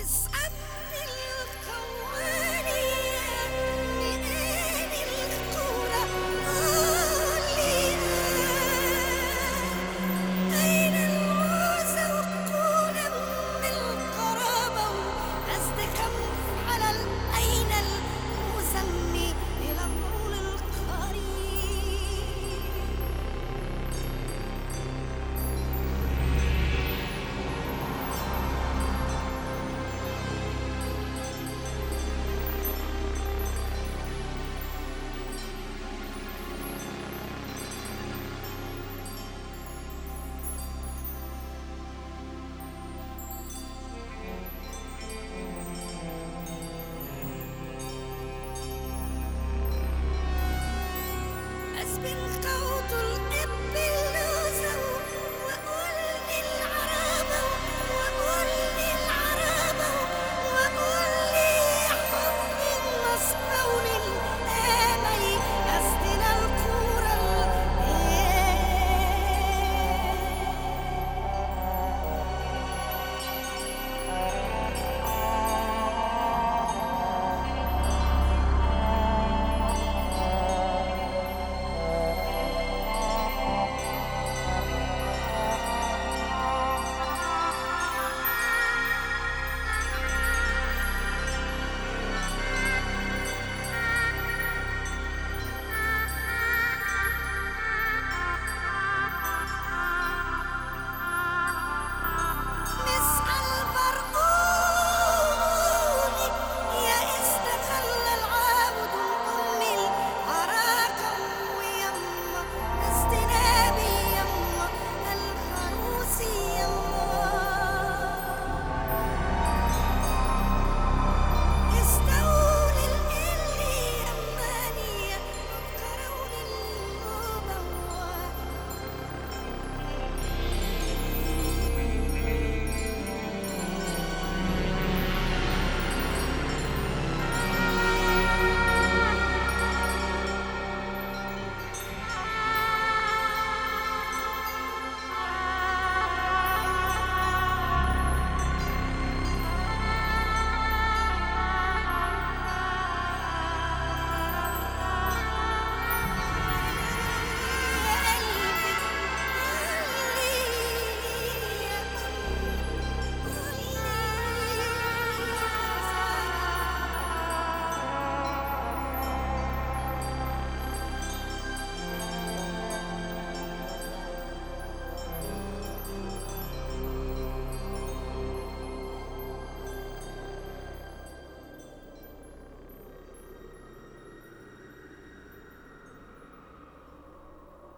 his